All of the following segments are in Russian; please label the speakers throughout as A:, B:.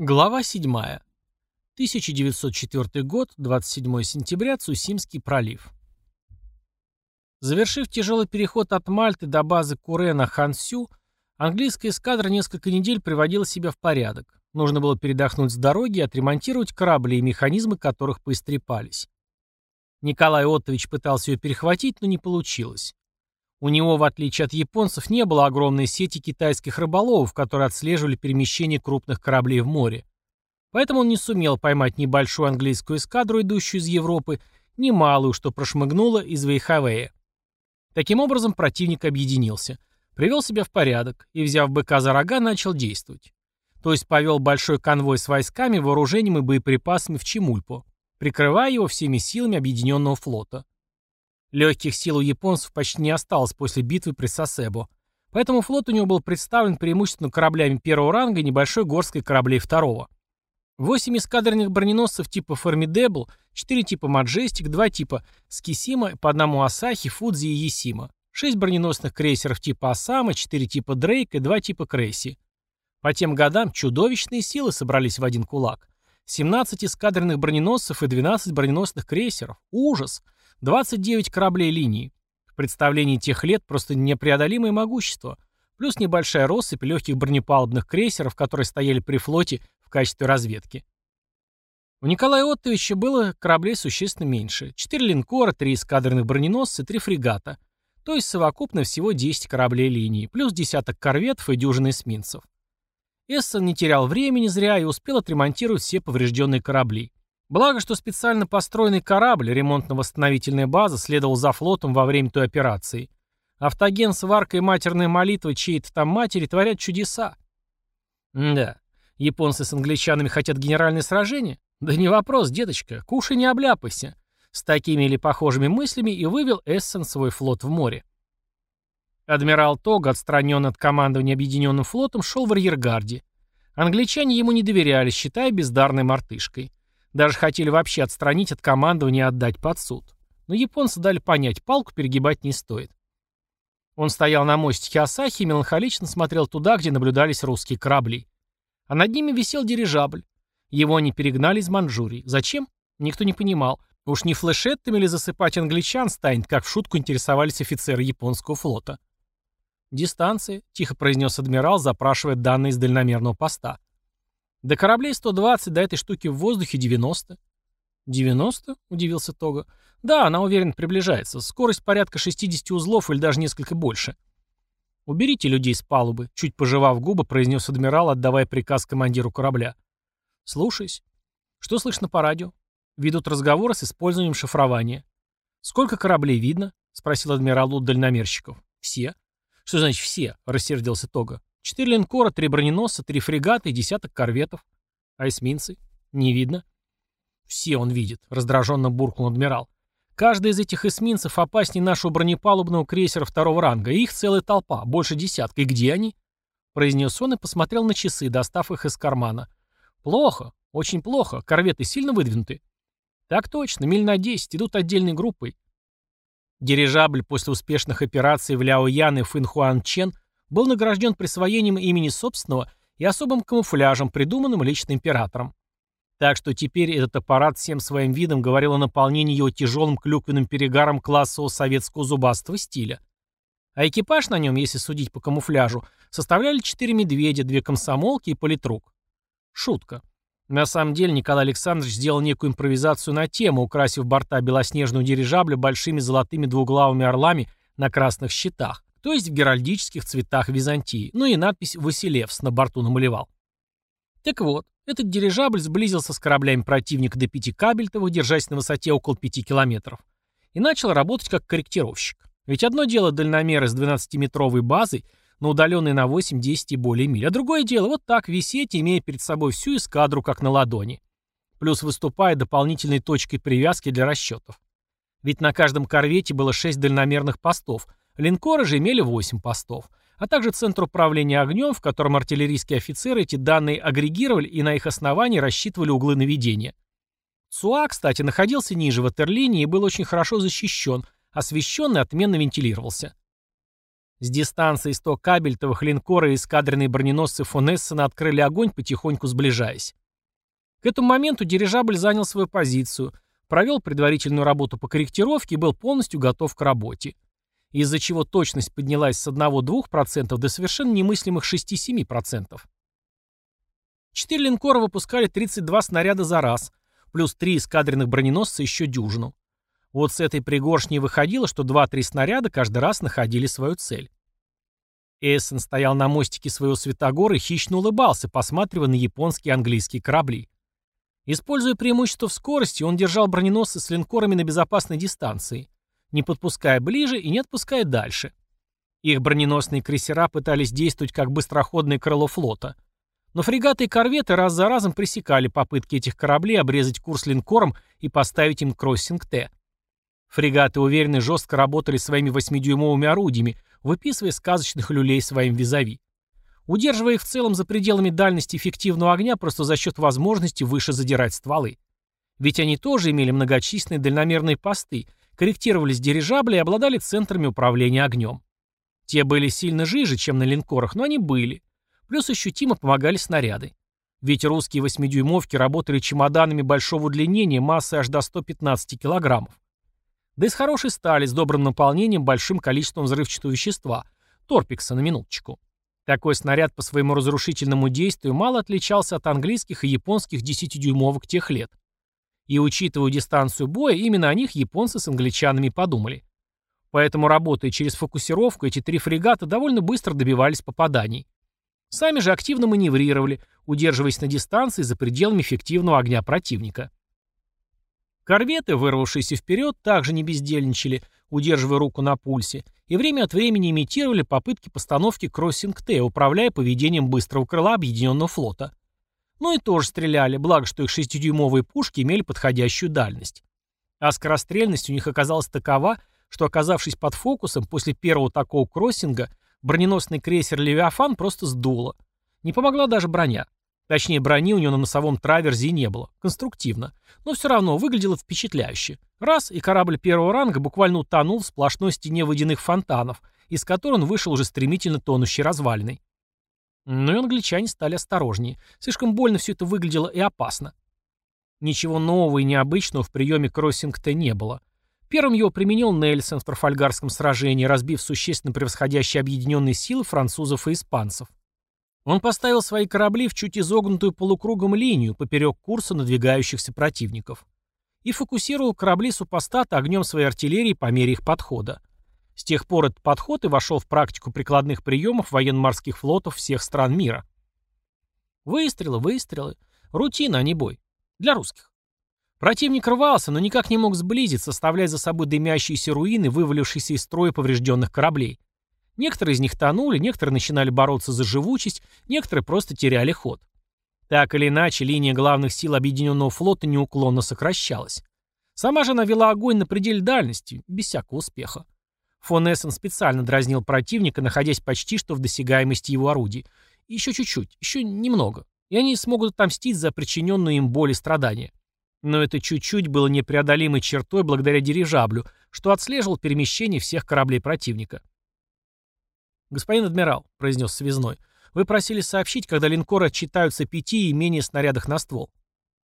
A: Глава 7. 1904 год, 27 сентября, Цусимский пролив. Завершив тяжелый переход от Мальты до базы Куре на Хансю, английская эскадра несколько недель приводила себя в порядок. Нужно было передохнуть с дороги и отремонтировать корабли и механизмы которых поистрепались. Николай Оттович пытался ее перехватить, но не получилось. У него, в отличие от японцев, не было огромной сети китайских рыболовов, которые отслеживали перемещение крупных кораблей в море. Поэтому он не сумел поймать ни большую английскую эскадру, идущую из Европы, ни малую, что прошмыгнула из Вейхавея. Таким образом, противник объединился, привел себя в порядок и, взяв быка за рога, начал действовать. То есть повел большой конвой с войсками, вооружением и боеприпасами в Чемульпо, прикрывая его всеми силами объединенного флота. Легких сил у японцев почти не осталось после битвы при Сосебо, поэтому флот у него был представлен преимущественно кораблями первого ранга и небольшой горской кораблей второго. Восемь эскадренных броненосцев типа Формидебл, четыре типа Маджестик, два типа Скисима, по одному Асахи, Фудзи и Есима, шесть броненосных крейсеров типа Осама, четыре типа Дрейк и два типа Крейси. По тем годам чудовищные силы собрались в один кулак. 17 эскадренных броненосцев и 12 броненосных крейсеров. Ужас! 29 кораблей линии. В представлении тех лет просто непреодолимое могущество. Плюс небольшая россыпь легких бронепалубных крейсеров, которые стояли при флоте в качестве разведки. У Николая Оттовича было кораблей существенно меньше. Четыре линкора, три эскадренных броненосца, три фрегата. То есть совокупно всего 10 кораблей линии, плюс десяток корветов и дюжины эсминцев. Эссон не терял времени зря и успел отремонтировать все поврежденные корабли. Благо, что специально построенный корабль, ремонтно-восстановительная база, следовал за флотом во время той операции. Автоген, сварка и матерная молитва чьей-то там матери творят чудеса. Да, японцы с англичанами хотят генеральное сражение? Да не вопрос, деточка, кушай не обляпайся. С такими или похожими мыслями и вывел Эссен свой флот в море. Адмирал Тога, отстраненный от командования Объединенным флотом, шел в арьергарде. Англичане ему не доверяли, считая бездарной мартышкой. Даже хотели вообще отстранить от командования и отдать под суд. Но японцы дали понять, палку перегибать не стоит. Он стоял на мостике Асахи и меланхолично смотрел туда, где наблюдались русские корабли. А над ними висел дирижабль. Его они перегнали из Манчжурии. Зачем? Никто не понимал. Уж не флешеттами ли засыпать англичан станет, как в шутку интересовались офицеры японского флота. «Дистанция», — тихо произнес адмирал, запрашивая данные из дальномерного поста. До кораблей 120, до этой штуки в воздухе 90. 90? Удивился Тога. Да, она уверенно приближается. Скорость порядка 60 узлов или даже несколько больше. Уберите людей с палубы, чуть пожевав губы, произнес адмирал, отдавая приказ командиру корабля. Слушаюсь. Что слышно по радио? Ведут разговоры с использованием шифрования. Сколько кораблей видно? Спросил адмирал у дальномерщиков. Все. Что значит все? Рассердился Тога. Четыре линкора, три броненосца, три фрегата и десяток корветов. А эсминцы? Не видно. Все он видит, раздраженно буркнул адмирал. Каждый из этих эсминцев опаснее нашего бронепалубного крейсера второго ранга, их целая толпа, больше десятка. И где они? Произнес он и посмотрел на часы, достав их из кармана. Плохо, очень плохо. Корветы сильно выдвинуты. Так точно, миль на десять, идут отдельной группой. Дирижабль после успешных операций в Ляоян и Финхуан-Чен был награжден присвоением имени собственного и особым камуфляжем, придуманным лично императором. Так что теперь этот аппарат всем своим видом говорил о наполнении его тяжелым клюквенным перегаром классового советского зубастого стиля. А экипаж на нем, если судить по камуфляжу, составляли четыре медведя, две комсомолки и политрук. Шутка. На самом деле Николай Александрович сделал некую импровизацию на тему, украсив борта белоснежного дирижабля большими золотыми двуглавыми орлами на красных щитах то есть в геральдических цветах Византии, ну и надпись «Василевс» на борту намалевал. Так вот, этот дирижабль сблизился с кораблями противника до пяти кабельтовых, держась на высоте около пяти километров, и начал работать как корректировщик. Ведь одно дело дальномеры с 12-метровой базой, но удаленные на 8, 10 и более миль, а другое дело вот так висеть, имея перед собой всю эскадру как на ладони. Плюс выступая дополнительной точкой привязки для расчетов. Ведь на каждом корвете было 6 дальномерных постов, Линкоры же имели 8 постов, а также центр управления огнем, в котором артиллерийские офицеры эти данные агрегировали и на их основании рассчитывали углы наведения. Цуа, кстати, находился ниже ватерлинии и был очень хорошо защищен, освещен и отменно вентилировался. С дистанции 100 кабельтовых линкоры и эскадренные броненосцы фон Эссена открыли огонь, потихоньку сближаясь. К этому моменту дирижабль занял свою позицию, провел предварительную работу по корректировке и был полностью готов к работе. Из-за чего точность поднялась с 1-2% до совершенно немыслимых 6-7%. Четыре линкора выпускали 32 снаряда за раз, плюс три эскадренных броненосца еще дюжину. Вот с этой пригоршней выходило, что 2-3 снаряда каждый раз находили свою цель. Эссен стоял на мостике своего Светогора и хищно улыбался, посматривая на японские и английские корабли. Используя преимущество в скорости, он держал броненосцы с линкорами на безопасной дистанции, не подпуская ближе и не отпуская дальше. Их броненосные крейсера пытались действовать как быстроходное крыло флота. Но фрегаты и корветы раз за разом пресекали попытки этих кораблей обрезать курс линкором и поставить им кроссинг Т. Фрегаты уверенно жестко работали своими восьмидюймовыми орудиями, выписывая сказочных люлей своим визави удерживая их в целом за пределами дальности эффективного огня просто за счет возможности выше задирать стволы. Ведь они тоже имели многочисленные дальномерные посты, корректировались дирижабли и обладали центрами управления огнем. Те были сильно жиже, чем на линкорах, но они были. Плюс ощутимо помогали снаряды. Ведь русские восьмидюймовки работали чемоданами большого удлинения массой аж до 115 килограммов. Да и с хорошей стали, с добрым наполнением, большим количеством взрывчатого вещества, торпикса на минуточку. Такой снаряд по своему разрушительному действию мало отличался от английских и японских 10-дюймовок тех лет. И учитывая дистанцию боя, именно о них японцы с англичанами подумали. Поэтому, работая через фокусировку, эти три фрегата довольно быстро добивались попаданий. Сами же активно маневрировали, удерживаясь на дистанции за пределами эффективного огня противника. Корветы, вырвавшиеся вперед, также не бездельничали, удерживая руку на пульсе, и время от времени имитировали попытки постановки кроссинг-Т, управляя поведением быстрого крыла Объединенного флота. Ну и тоже стреляли, благо что их шестидюймовые пушки имели подходящую дальность. А скорострельность у них оказалась такова, что, оказавшись под фокусом, после первого такого кроссинга, броненосный крейсер «Левиафан» просто сдуло. Не помогла даже броня. Точнее, брони у него на носовом траверзе не было. Конструктивно. Но все равно выглядело впечатляюще. Раз, и корабль первого ранга буквально утонул в сплошной стене водяных фонтанов, из которой он вышел уже стремительно тонущей развалиной. Но и англичане стали осторожнее. Слишком больно все это выглядело и опасно. Ничего нового и необычного в приеме Кроссинг-Т не было. Первым его применил Нельсон в Трафальгарском сражении, разбив существенно превосходящие объединенные силы французов и испанцев. Он поставил свои корабли в чуть изогнутую полукругом линию поперек курса надвигающихся противников и фокусировал корабли супостата огнем своей артиллерии по мере их подхода. С тех пор этот подход и вошел в практику прикладных приемов военно-морских флотов всех стран мира. Выстрелы, выстрелы. Рутина, а не бой. Для русских. Противник рвался, но никак не мог сблизиться, оставляя за собой дымящиеся руины, вывалившиеся из строя поврежденных кораблей. Некоторые из них тонули, некоторые начинали бороться за живучесть, некоторые просто теряли ход. Так или иначе, линия главных сил Объединенного флота неуклонно сокращалась. Сама же она вела огонь на пределе дальности, без всякого успеха. Фон Эссен специально дразнил противника, находясь почти что в досягаемости его орудий. Еще чуть-чуть, еще немного. И они смогут отомстить за причиненную им боль и страдания. Но это чуть-чуть было непреодолимой чертой благодаря дирижаблю, что отслеживал перемещение всех кораблей противника. «Господин адмирал», — произнес связной, — «вы просили сообщить, когда линкоры отчитаются пяти и менее снарядах на ствол».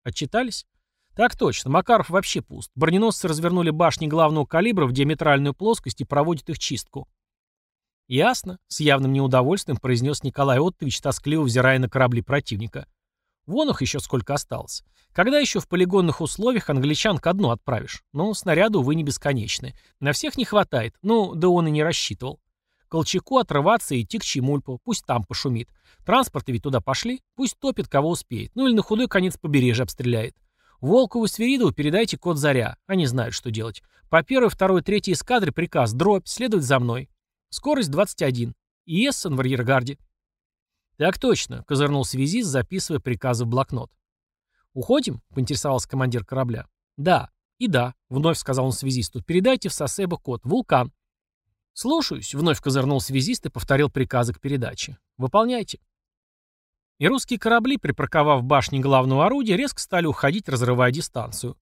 A: «Отчитались?» «Так точно. Макаров вообще пуст. Броненосцы развернули башни главного калибра в диаметральную плоскость и проводят их чистку». «Ясно», — с явным неудовольствием произнес Николай Оттович, тоскливо взирая на корабли противника. «Вон их еще сколько осталось. Когда еще в полигонных условиях англичан ко дну отправишь? Ну, снаряды, увы, не бесконечны. На всех не хватает. Ну, да он и не рассчитывал. Колчаку отрываться и идти к Чемульпу, пусть там пошумит. Транспорты ведь туда пошли, пусть топит, кого успеет. Ну или на худой конец побережья обстреляет. Волкову и Свиридову передайте код «Заря». Они знают, что делать. По первой, второй, третьей эскадре приказ «Дробь», следовать за мной. Скорость 21. И Эссен в арьергарде. «Так точно», — козырнул связист, записывая приказы в блокнот. «Уходим?» — поинтересовался командир корабля. «Да». «И да», — вновь сказал он связисту. «Передайте в Сосебо код. Вулкан». «Слушаюсь», — вновь козырнул связист и повторил приказы к передаче. «Выполняйте». И русские корабли, припарковав башни главного орудия, резко стали уходить, разрывая дистанцию.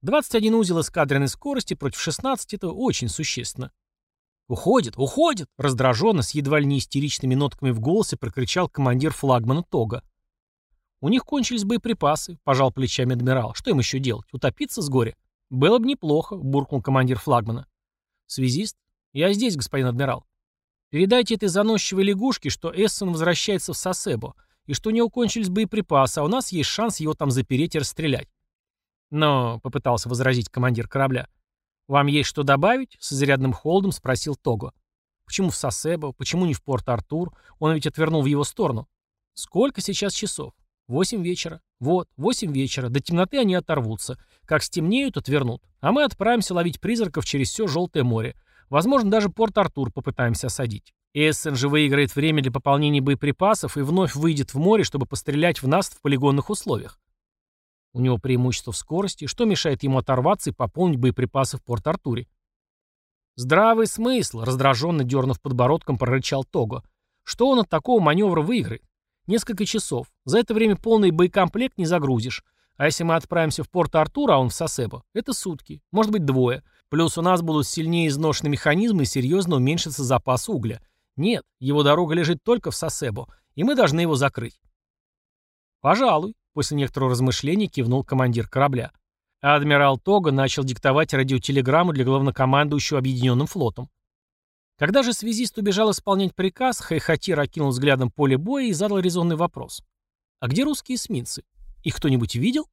A: 21 узел эскадренной скорости против 16 — это очень существенно. «Уходит, уходит!» — раздраженно, с едва ли не истеричными нотками в голосе прокричал командир флагмана Тога. «У них кончились боеприпасы», — пожал плечами адмирал. «Что им еще делать? Утопиться с горя?» «Было бы неплохо», — буркнул командир флагмана. «Связист? Я здесь, господин адмирал. Передайте этой заносчивой лягушке, что Эссен возвращается в Сосебо, и что у него кончились боеприпасы, а у нас есть шанс его там запереть и расстрелять». «Но», — попытался возразить командир корабля, — «Вам есть что добавить?» — с изрядным холодом спросил Того. «Почему в Сосебо? Почему не в Порт-Артур? Он ведь отвернул в его сторону». «Сколько сейчас часов?» «Восемь вечера». «Вот, восемь вечера. До темноты они оторвутся. Как стемнеют, отвернут. А мы отправимся ловить призраков через все Желтое море. Возможно, даже Порт-Артур попытаемся осадить. Эссен же выиграет время для пополнения боеприпасов и вновь выйдет в море, чтобы пострелять в нас в полигонных условиях. У него преимущество в скорости, что мешает ему оторваться и пополнить боеприпасы в Порт-Артуре. «Здравый смысл», — раздраженно дернув подбородком, прорычал Того. «Что он от такого маневра выиграет? Несколько часов. За это время полный боекомплект не загрузишь. А если мы отправимся в Порт-Артур, а он в Сосебо, это сутки, может быть двое. Плюс у нас будут сильнее изношены механизмы и серьезно уменьшится запас угля. Нет, его дорога лежит только в Сосебо, и мы должны его закрыть». «Пожалуй», После некоторого размышления кивнул командир корабля. А адмирал Тога начал диктовать радиотелеграмму для главнокомандующего Объединенным флотом. Когда же связист убежал исполнять приказ, Хайхатир окинул взглядом поле боя и задал резонный вопрос. «А где русские эсминцы? Их кто-нибудь видел?»